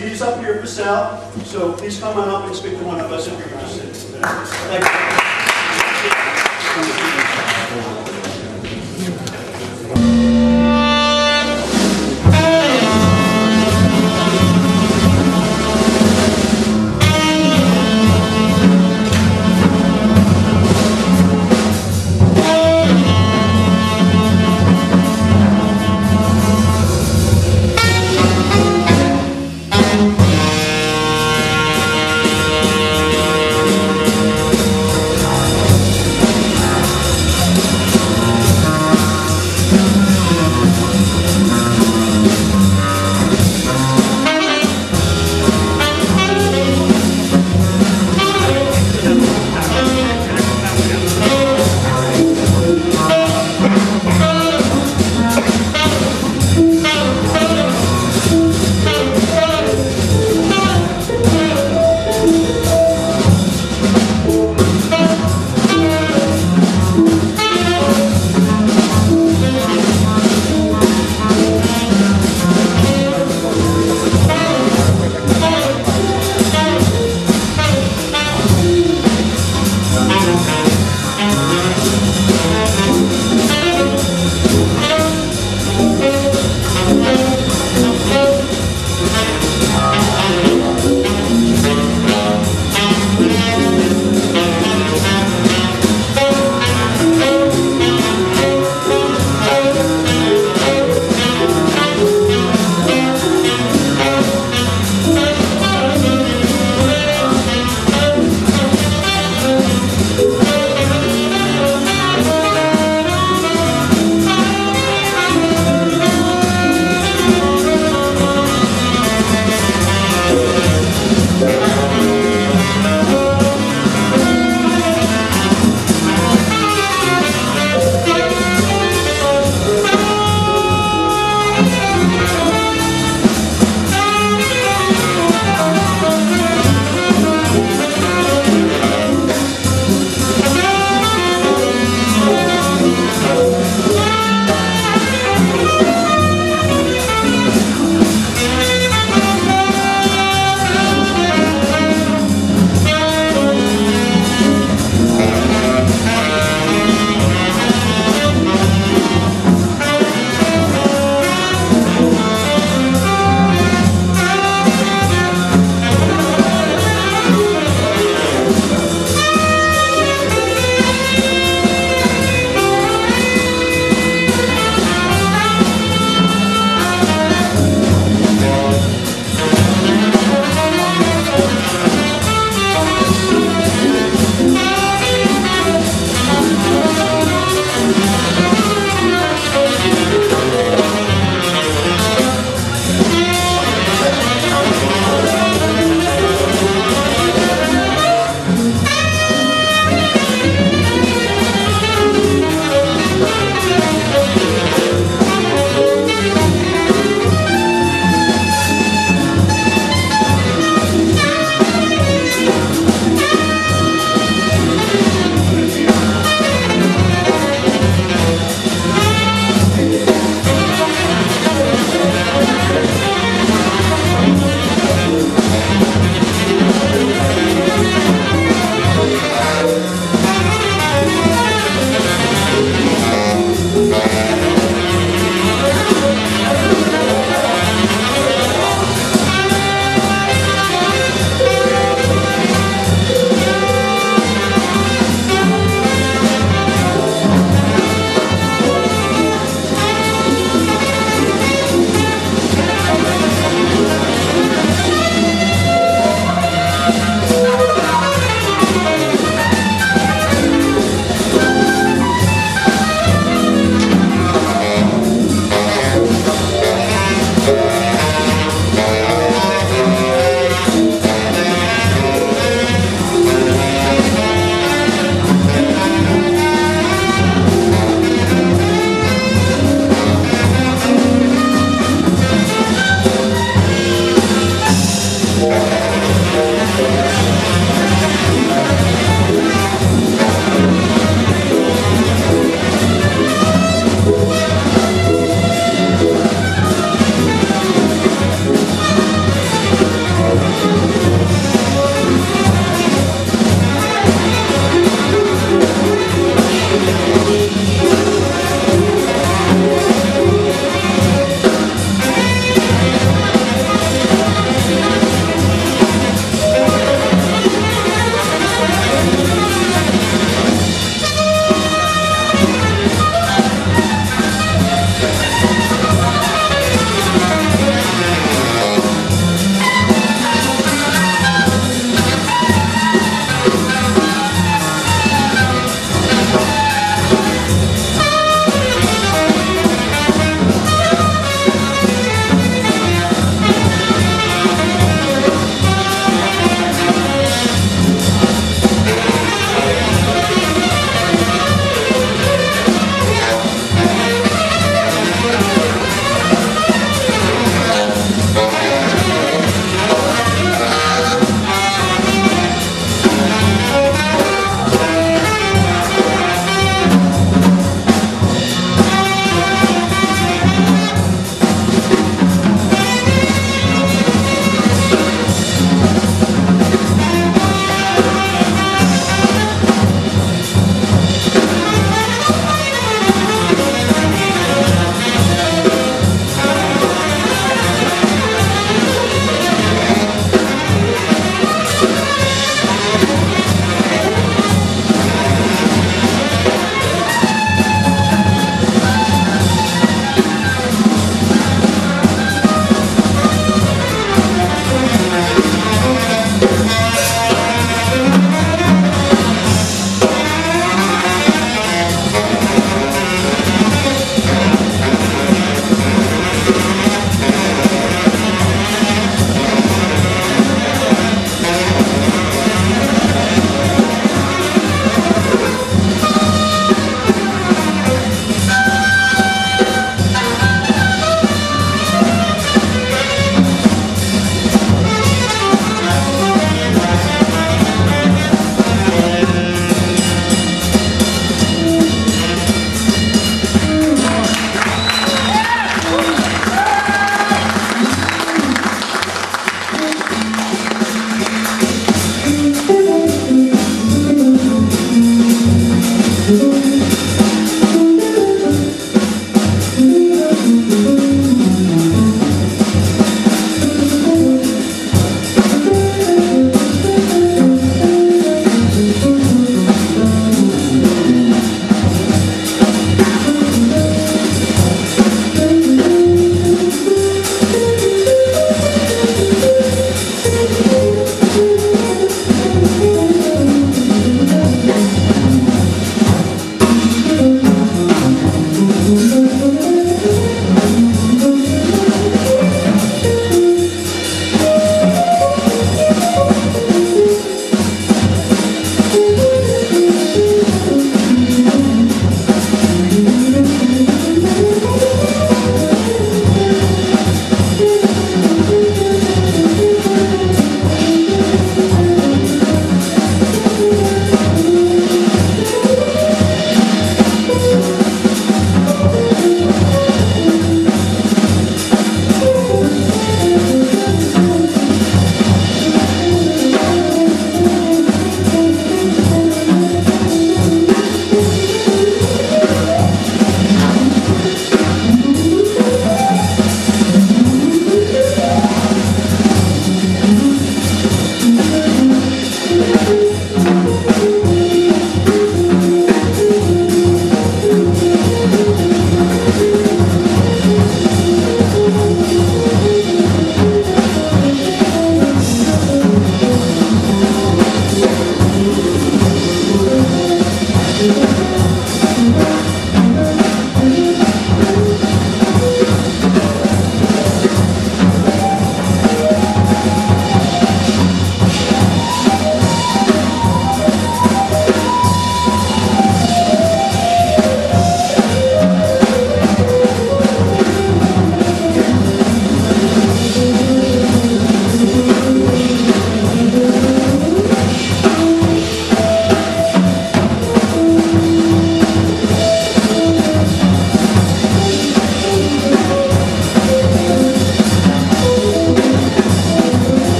He's up here for sale, so please come on up and speak to one of us if you're interested. Thank you.